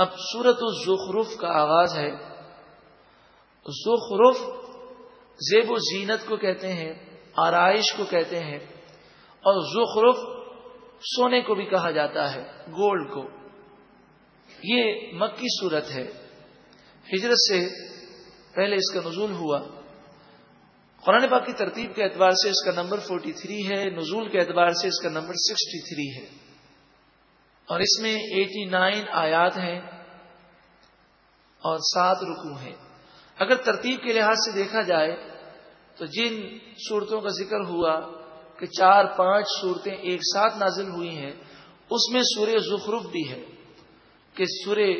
اب سورت الزخرف کا آغاز ہے۔ زخرف زیب و زینت کو کہتے ہیں، آرائش کو کہتے ہیں۔ اور زخرف سونے کو بھی کہا جاتا ہے، گولڈ کو۔ یہ مکی صورت ہے۔ ہجرت سے پہلے اس کا نزول ہوا۔ قرآن پاک کی ترتیب کے اعتبار سے اس کا نمبر 43 ہے، نزول کے اعتبار سے اس کا نمبر 63 ہے۔ اور اس میں 89 آیات ہیں اور سات رکو ہیں۔ اگر ترتیب کے لحاظ سے دیکھا جائے تو جن صورتوں کا ذکر ہوا کہ چار پانچ صورتیں ایک ساتھ نازل ہوئی ہیں، اس میں سورہ زخرف بھی ہے کہ سورہ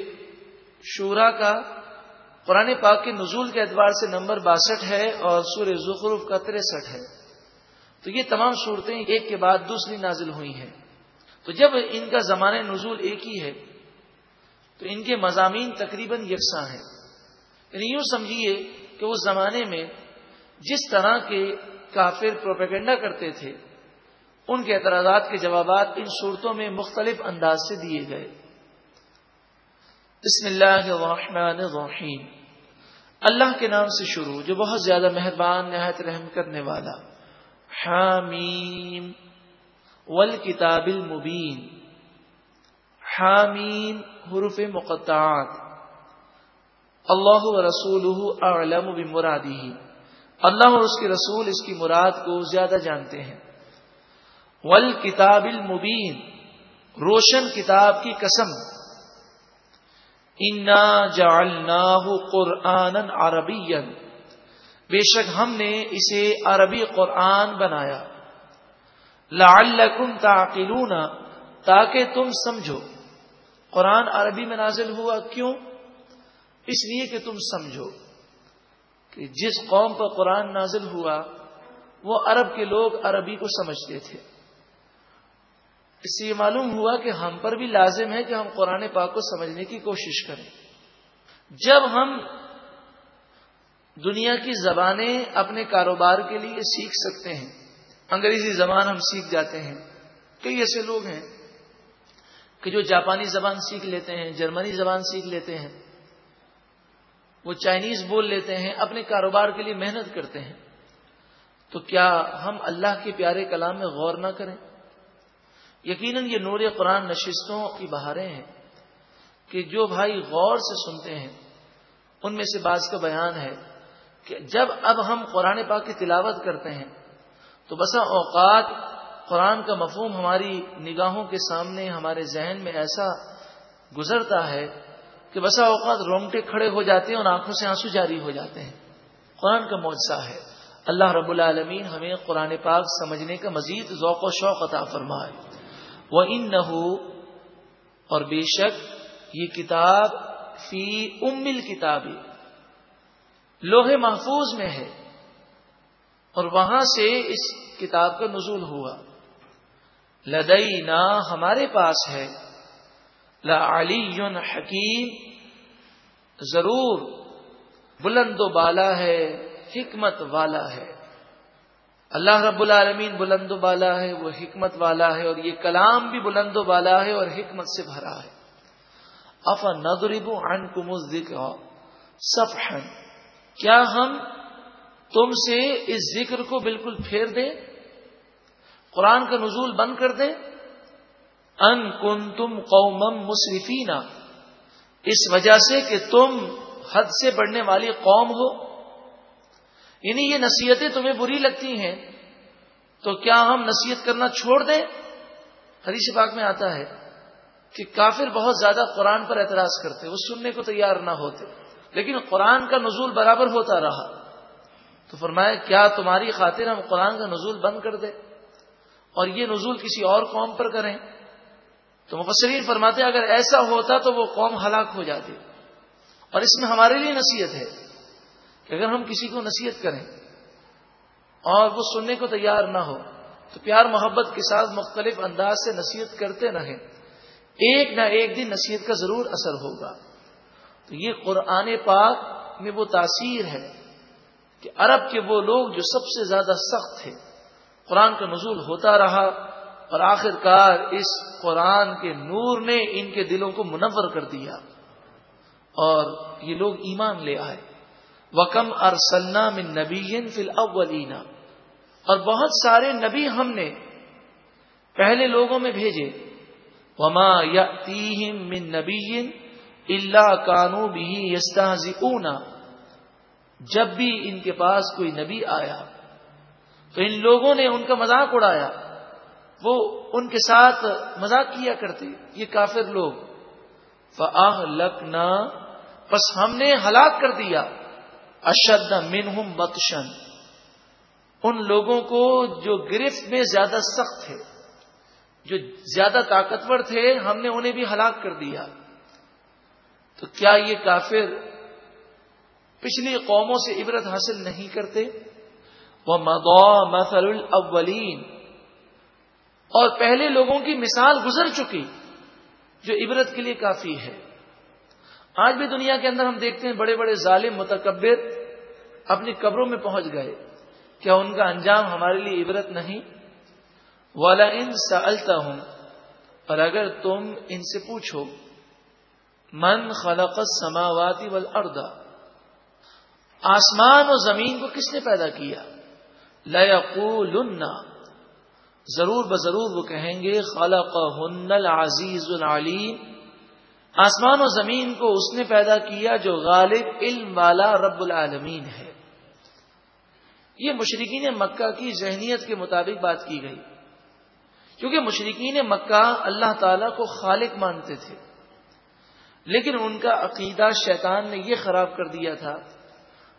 شورا کا قرآن پاک کے نزول کے اعتبار سے نمبر باسٹھ ہے اور سورہ زخرف کا تریسٹھ ہے۔ تو یہ تمام صورتیں ایک کے بعد دوسری نازل ہوئی ہیں۔ تو جب ان کا زمانہ نزول ایک ہی ہے، تو ان کے مضامین تقریباً یکساں ہیں۔ یعنی یوں سمجھیے کہ اس زمانے میں جس طرح کے کافر پروپیگنڈا کرتے تھے، ان کے اعتراضات کے جوابات ان صورتوں میں مختلف انداز سے دیے گئے۔ بسم اللہ الرحمن الرحیم۔ اللہ کے نام سے شروع، جو بہت زیادہ مہربان، نہایت رحم کرنے والا۔ حامیم۔ والکتاب المبین۔ حامیم، حروف مقطعات۔ اللہ و رسول اعلم بمرادی اللہ اور اس کے رسول اس کی مراد کو زیادہ جانتے ہیں۔ ول کتاب المبین، روشن کتاب کی قسم۔ انا جالنا قرآن عربی بے شک ہم نے اسے عربی قرآن بنایا۔ لعلکم تعقلون، تاکہ تم سمجھو۔ قرآن عربی میں نازل ہوا کیوں؟ اس لیے کہ تم سمجھو کہ جس قوم پر قرآن نازل ہوا، وہ عرب کے لوگ عربی کو سمجھتے تھے۔ اس سے یہ معلوم ہوا کہ ہم پر بھی لازم ہے کہ ہم قرآن پاک کو سمجھنے کی کوشش کریں۔ جب ہم دنیا کی زبانیں اپنے کاروبار کے لیے سیکھ سکتے ہیں انگریزی زبان ہم سیکھ جاتے ہیں، کئی ایسے لوگ ہیں کہ جو جاپانی زبان سیکھ لیتے ہیں، جرمنی زبان سیکھ لیتے ہیں، وہ چائنیز بول لیتے ہیں، اپنے کاروبار کے لیے محنت کرتے ہیں۔ تو کیا ہم اللہ کے پیارے کلام میں غور نہ کریں؟ یقیناً یہ نور قرآن نشستوں کی بہاریں ہیں کہ جو بھائی غور سے سنتے ہیں، ان میں سے بعض کا بیان ہے کہ جب اب ہم قرآن پاک کی تلاوت کرتے ہیں تو بسا اوقات قرآن کا مفہوم ہماری نگاہوں کے سامنے، ہمارے ذہن میں ایسا گزرتا ہے کہ بسا اوقات رونگٹے کھڑے ہو جاتے ہیں اور آنکھوں سے آنسو جاری ہو جاتے ہیں۔ قرآن کا معجزہ ہے۔ اللہ رب العالمین ہمیں قرآن پاک سمجھنے کا مزید ذوق و شوق عطا فرمائے۔ وہ ان نہ اور بے شک یہ کتاب فی امل کتاب لوہے محفوظ میں ہے۔ اور وہاں سے اس کتاب کا نزول ہوا۔ لدئی ہمارے پاس ہے۔ علی حکیم۔ ضرور بلند و بالا ہے، حکمت والا ہے۔ اللہ رب العالمین بلند و بالا ہے، وہ حکمت والا ہے اور یہ کلام بھی بلند و بالا ہے اور حکمت سے بھرا ہے۔ اف ندرب ان کم ذکر کیا ہم تم سے اس ذکر کو بالکل پھیر دیں، قرآن کا نزول بند کر دیں۔ ان کن تم قومم مصرفینا اس وجہ سے کہ تم حد سے بڑھنے والی قوم ہو۔ یعنی یہ نصیحتیں تمہیں بری لگتی ہیں۔ تو کیا ہم نصیحت کرنا چھوڑ دیں؟ حدیث پاک میں آتا ہے کہ کافر بہت زیادہ قرآن پر اعتراض کرتے، وہ سننے کو تیار نہ ہوتے۔ لیکن قرآن کا نزول برابر ہوتا رہا۔ تو فرمایا، کیا تمہاری خاطر ہم قرآن کا نزول بند کر دیں اور یہ نزول کسی اور قوم پر کریں؟ تو مفسرین فرماتے اگر ایسا ہوتا تو وہ قوم ہلاک ہو جاتی۔ اور اس میں ہمارے لیے نصیحت ہے کہ اگر ہم کسی کو نصیحت کریں اور وہ سننے کو تیار نہ ہو، تو پیار محبت کے ساتھ مختلف انداز سے نصیحت کرتے رہیں۔ ایک نہ ایک دن نصیحت کا ضرور اثر ہوگا۔ تو یہ قرآن پاک میں وہ تاثیر ہے۔ کہ عرب کے وہ لوگ جو سب سے زیادہ سخت تھے، قرآن کا نزول ہوتا رہا اور آخر کار اس قرآن کے نور نے ان کے دلوں کو منور کر دیا اور یہ لوگ ایمان لے آئے۔ وکم ارسلنا من نبی فی الاولین اور بہت سارے نبی ہم نے پہلے لوگوں میں بھیجے۔ وما یا من نبی اللہ کانو بھی یستا جب بھی ان کے پاس کوئی نبی آیا، تو ان لوگوں نے ان کا مذاق اڑایا۔ وہ ان کے ساتھ مذاق کیا کرتے، یہ کافر لوگ۔ فاہ لکنا بس ہم نے ہلاک کر دیا۔ اشد منہم بتشن ان لوگوں کو جو گرفت میں زیادہ سخت تھے، جو زیادہ طاقتور تھے، ہم نے انہیں بھی ہلاک کر دیا۔ تو کیا یہ کافر پچھلی قوموں سے عبرت حاصل نہیں کرتے۔ وہ مدو مثل الاولین اور پہلے لوگوں کی مثال گزر چکی، جو عبرت کے لیے کافی ہے۔ آج بھی دنیا کے اندر ہم دیکھتے ہیں بڑے بڑے ظالم، متکبر اپنی قبروں میں پہنچ گئے۔ کیا ان کا انجام ہمارے لیے عبرت نہیں؟ والا ان سلتا ہوں اور اگر تم ان سے پوچھو، من خلق سماواتی ول آسمان اور زمین کو کس نے پیدا کیا؟ لنا ضرور بضرور وہ کہیں گے خلق ہن العزیز العلیم آسمان و زمین کو اس نے پیدا کیا جو غالب علم والا رب العالمین ہے۔ یہ مشرقین مکہ کی ذہنیت کے مطابق بات کی گئی۔ کیونکہ مشرقین مکہ اللہ تعالی کو خالق مانتے تھے۔ لیکن ان کا عقیدہ شیطان نے یہ خراب کر دیا تھا۔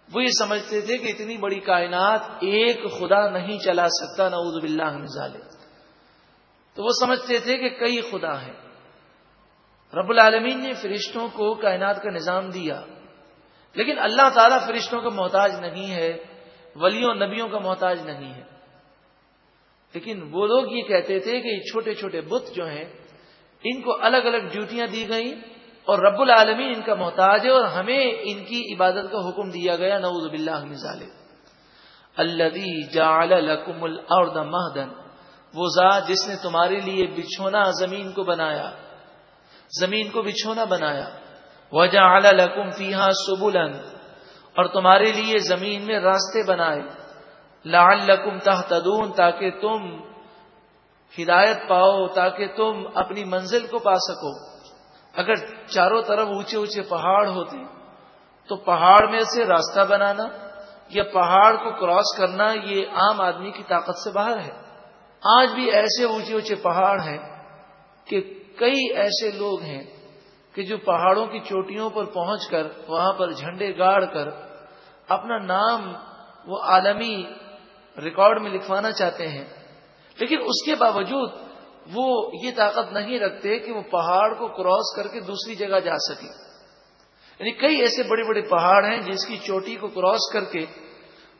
وہ یہ سمجھتے تھے کہ اتنی بڑی کائنات ایک خدا نہیں چلا سکتا، نعوذ باللہ من تو وہ سمجھتے تھے کہ کئی خدا ہیں۔ رب العالمین نے فرشتوں کو کائنات کا نظام دیا، لیکن اللہ تعالیٰ فرشتوں کا محتاج نہیں ہے، ولیوں نبیوں کا محتاج نہیں ہے۔ لیکن وہ لوگ یہ کہتے تھے کہ یہ چھوٹے چھوٹے بت جو ہیں، ان کو الگ الگ ڈیوٹیاں دی گئیں اور رب العالمین ان کا محتاج ہے اور ہمیں ان کی عبادت کا حکم دیا گیا، نعوذ باللہ مثال الدی جال لکم الارض مہدن۔ وہ ذات جس نے تمہارے لیے بچھونا زمین کو بنایا، زمین کو بچھونا بنایا۔ وجہ اعلی لکم فیحا سبولن اور تمہارے لیے زمین میں راستے بنائے۔ لال لکم تحتدون تاکہ تم ہدایت پاؤ، تاکہ تم اپنی منزل کو پا سکو۔ اگر چاروں طرف اونچے اونچے پہاڑ ہوتے، تو پہاڑ میں سے راستہ بنانا یا پہاڑ کو کراس کرنا، یہ عام آدمی کی طاقت سے باہر ہے۔ آج بھی ایسے اونچے اونچے پہاڑ ہیں کہ کئی ایسے لوگ ہیں کہ جو پہاڑوں کی چوٹیوں پر پہنچ کر، وہاں پر جھنڈے گاڑ کر اپنا نام وہ عالمی ریکارڈ میں لکھوانا چاہتے ہیں۔ لیکن اس کے باوجود وہ یہ طاقت نہیں رکھتے کہ وہ پہاڑ کو کراس کر کے دوسری جگہ جا سکے یعنی کئی ایسے بڑے بڑے پہاڑ ہیں جس کی چوٹی کو کراس کر کے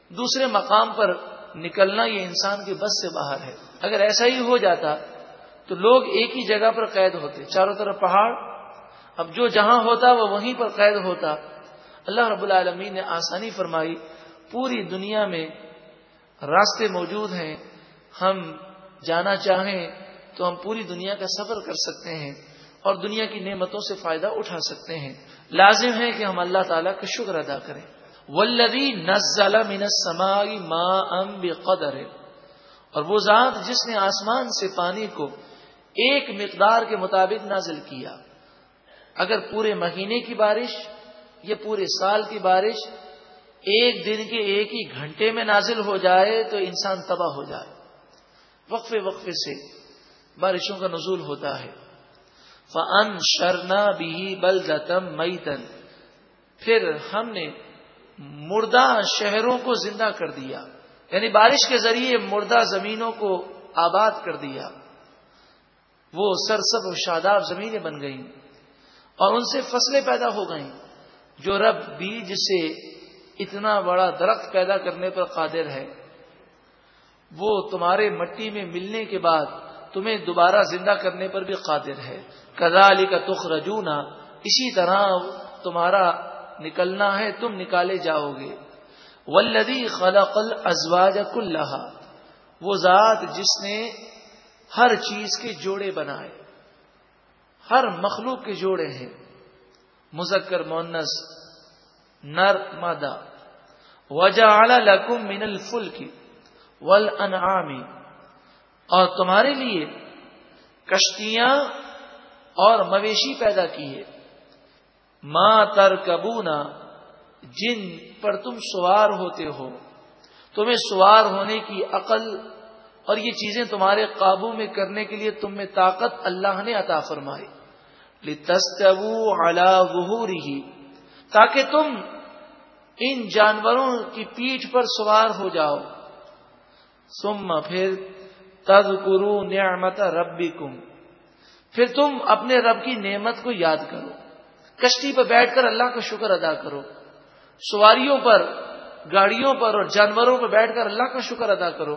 دوسرے مقام پر نکلنا یہ انسان کے بس سے باہر ہے۔ اگر ایسا ہی ہو جاتا تو لوگ ایک ہی جگہ پر قید ہوتے، چاروں طرف پہاڑ۔ اب جو جہاں ہوتا وہ وہیں پر قید ہوتا۔ اللہ رب العالمین نے آسانی فرمائی، پوری دنیا میں راستے موجود ہیں، ہم جانا چاہیں تو ہم پوری دنیا کا سفر کر سکتے ہیں اور دنیا کی نعمتوں سے فائدہ اٹھا سکتے ہیں۔ لازم ہے کہ ہم اللہ تعالیٰ کا شکر ادا کریں۔ ولدی نزل من السماء ماء بقدر۔ اور وہ ذات جس نے آسمان سے پانی کو ایک مقدار کے مطابق نازل کیا۔ اگر پورے مہینے کی بارش یا پورے سال کی بارش ایک دن کے ایک ہی گھنٹے میں نازل ہو جائے تو انسان تباہ ہو جائے۔ وقفے وقفے سے بارشوں کا نزول ہوتا ہے۔ فن شرنا بھی بل دتم مئی تن پھر ہم نے مردہ شہروں کو زندہ کر دیا۔ یعنی بارش کے ذریعے مردہ زمینوں کو آباد کر دیا۔ وہ سرسب و شاداب زمینیں بن گئیں۔ اور ان سے فصلیں پیدا ہو گئیں۔ جو رب بیج سے اتنا بڑا درخت پیدا کرنے پر قادر ہے۔ وہ تمہارے مٹی میں ملنے کے بعد تمہیں دوبارہ زندہ کرنے پر بھی قادر ہے۔ کدا علی کا تخ رجونا اسی طرح تمہارا نکلنا ہے، تم نکالے جاؤ گے ولدی خلق الازواج کلہا وہ ذات جس نے ہر چیز کے جوڑے بنائے، ہر مخلوق کے جوڑے ہیں۔ مذکر مونس نر، مادہ۔ وجہ لکم من الفل کی ول اور تمہارے لیے کشتیاں اور مویشی پیدا کیے ماں تر کبونا جن پر تم سوار ہوتے ہو۔ تمہیں سوار ہونے کی عقل اور یہ چیزیں تمہارے قابو میں کرنے کے لیے تم میں طاقت اللہ نے عطا فرمائی۔ ظہوری تاکہ تم ان جانوروں کی پیٹھ پر سوار ہو جاؤ۔ سم پھر تد کرو نعمت ربی پھر تم اپنے رب کی نعمت کو یاد کرو۔ کشتی پر بیٹھ کر اللہ کا شکر ادا کرو۔ سواریوں پر، گاڑیوں پر اور جانوروں پر بیٹھ کر اللہ کا شکر ادا کرو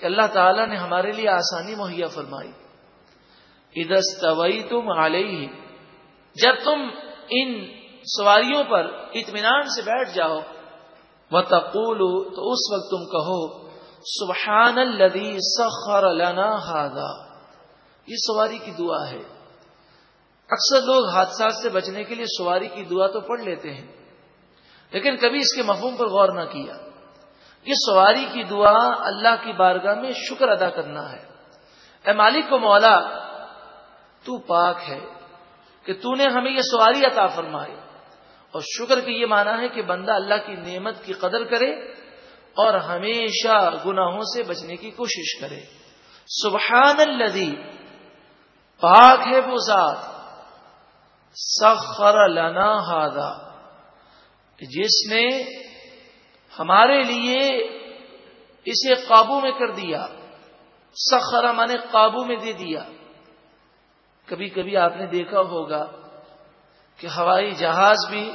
کہ اللہ تعالیٰ نے ہمارے لیے آسانی مہیا فرمائی۔ ادس طوی تم علیہ جب تم ان سواریوں پر اطمینان سے بیٹھ جاؤ وہ تو اس وقت تم کہو سبحان الدی سخر لنا ہادا یہ سواری کی دعا ہے. اکثر لوگ حادثات سے بچنے کے لیے سواری کی دعا تو پڑھ لیتے ہیں، لیکن کبھی اس کے مفہوم پر غور نہ کیا۔ یہ سواری کی دعا اللہ کی بارگاہ میں شکر ادا کرنا ہے۔ اے مالک کو مولا، تو پاک ہے کہ تو نے ہمیں یہ سواری عطا فرمائی۔ اور شکر کے یہ مانا ہے کہ بندہ اللہ کی نعمت کی قدر کرے اور ہمیشہ گناہوں سے بچنے کی کوشش کرے۔ سبحان الذی پاک ہے وہ ذات۔ سخر لنا ہادا جس نے ہمارے لیے اسے قابو میں کر دیا۔ سخرا مانے قابو میں دے دیا۔ کبھی کبھی آپ نے دیکھا ہوگا کہ ہوائی جہاز بھی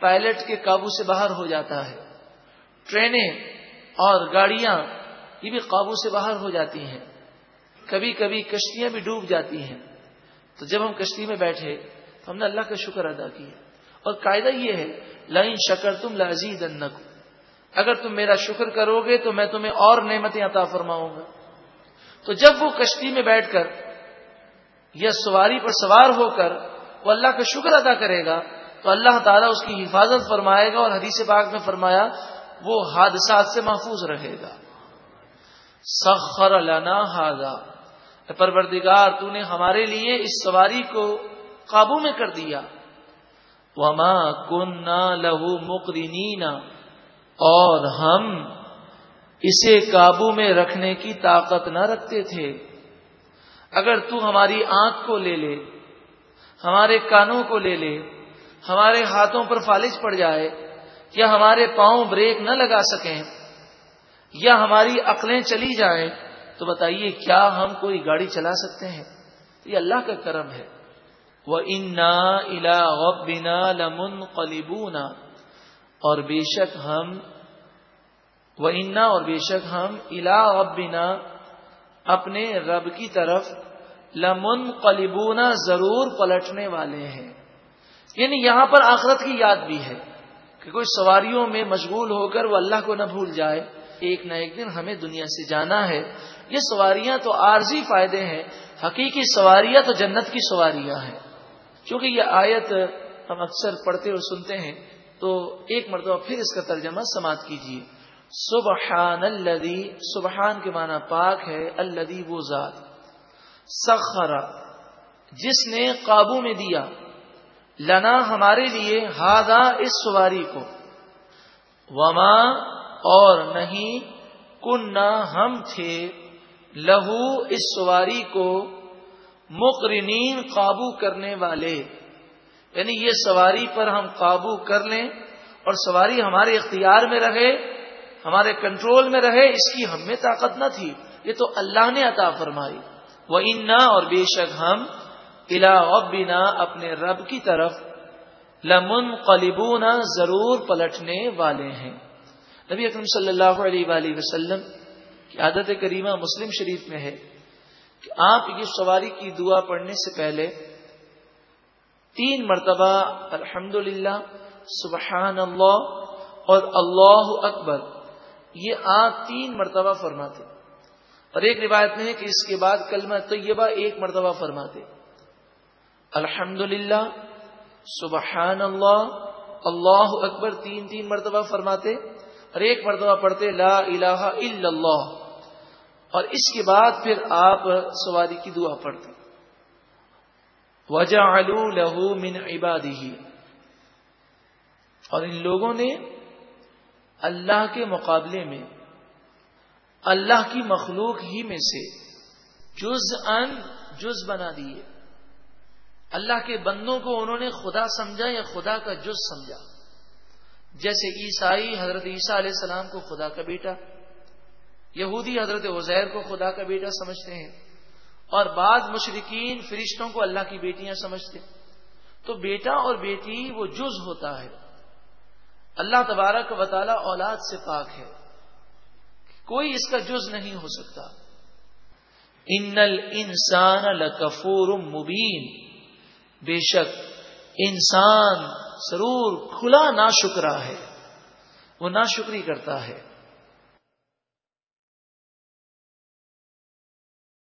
پائلٹ کے قابو سے باہر ہو جاتا ہے۔ ٹرینیں اور گاڑیاں یہ بھی قابو سے باہر ہو جاتی ہیں۔ کبھی کبھی کشتیاں بھی ڈوب جاتی ہیں۔ تو جب ہم کشتی میں بیٹھے تو ہم نے اللہ کا شکر ادا کیا۔ اور قاعدہ یہ ہے لائن شکر تم لذیذ اگر تم میرا شکر کرو گے تو میں تمہیں اور نعمتیں عطا فرماؤں گا۔ تو جب وہ کشتی میں بیٹھ کر یا سواری پر سوار ہو کر وہ اللہ کا شکر ادا کرے گا تو اللہ تعالیٰ اس کی حفاظت فرمائے گا اور حدیث پاک میں فرمایا وہ حادثات سے محفوظ رہے گا۔ سخر لنا ہاگا پروردگار، تو نے ہمارے لیے اس سواری کو قابو میں کر دیا۔ وما کن لہو مکرین اور ہم اسے قابو میں رکھنے کی طاقت نہ رکھتے تھے۔ اگر تو ہماری آنکھ کو لے لے، ہمارے کانوں کو لے لے، ہمارے ہاتھوں پر فالج پڑ جائے یا ہمارے پاؤں بریک نہ لگا سکیں یا ہماری عقلیں چلی جائیں، تو بتائیے کیا ہم کوئی گاڑی چلا سکتے ہیں؟ یہ اللہ کا کرم ہے۔ وہ انا الا غبنا لمن قلیبونا اور بے شک ہم وہ انا اور بے شک ہم الا غبنا اپنے رب کی طرف لمن قلیبونا ضرور پلٹنے والے ہیں۔ یعنی یہاں پر آخرت کی یاد بھی ہے۔ کہ کوئی سواریوں میں مشغول ہو کر وہ اللہ کو نہ بھول جائے۔ ایک نہ ایک دن ہمیں دنیا سے جانا ہے۔ یہ سواریاں تو عارضی فائدے ہیں۔ حقیقی سواریاں تو جنت کی سواریاں ہیں۔ کیونکہ یہ آیت ہم اکثر پڑھتے اور سنتے ہیں، تو ایک مرتبہ پھر اس کا ترجمہ سماعت کیجیے سبحان الدی سبحان کے معنی پاک ہے الدی وہ ذات۔ سخرا جس نے قابو میں دیا۔ لنا ہمارے لیے ہادا اس سواری کو۔ وما اور نہیں کن ہم تھے، لہو اس سواری کو مقرنین قابو کرنے والے۔ یعنی یہ سواری پر ہم قابو کر لیں اور سواری ہمارے اختیار میں رہے، ہمارے کنٹرول میں رہے، اس کی ہم میں طاقت نہ تھی۔ یہ تو اللہ نے عطا فرمائی۔ وہ انا اور بے شک ہم الا بنا اپنے رب کی طرف لمن قلیبونا ضرور پلٹنے والے ہیں۔ نبی اکرم صلی اللہ علیہ وآلہ وسلم کی عادت کریمہ مسلم شریف میں ہے کہ آپ یہ سواری کی دعا پڑھنے سے پہلے تین مرتبہ الحمد سبحان اللہ اور اللہ اکبر، یہ آپ تین مرتبہ فرماتے۔ اور ایک روایت میں ہے کہ اس کے بعد کلمہ طیبہ ایک مرتبہ فرماتے۔ الحمد للہ سبحان اللہ اللہ اکبر، تین تین مرتبہ فرماتے اور ایک مرتبہ پڑھتے لا الہ الا اللہ، اور اس کے بعد پھر آپ سواری کی دعا پڑھتے۔ وجہ لہو من عبادی اور ان لوگوں نے اللہ کے مقابلے میں، اللہ کی مخلوق ہی میں سے جز ان جز بنا دیے۔ اللہ کے بندوں کو انہوں نے خدا سمجھا یا خدا کا جز سمجھا؟ جیسے عیسائی حضرت عیسیٰ علیہ السلام کو خدا کا بیٹا، یہودی حضرت عزیر کو خدا کا بیٹا سمجھتے ہیں، اور بعض مشرقین فرشتوں کو اللہ کی بیٹیاں سمجھتے تو بیٹا اور بیٹی وہ جز ہوتا ہے۔ اللہ تبارک و تعالی اولاد سے پاک ہے۔ کوئی اس کا جز نہیں ہو سکتا۔ ان انسان لکفور مبین بے شک انسان ضرور کھلا نا شکرا ہے وہ ناشکری کرتا ہے۔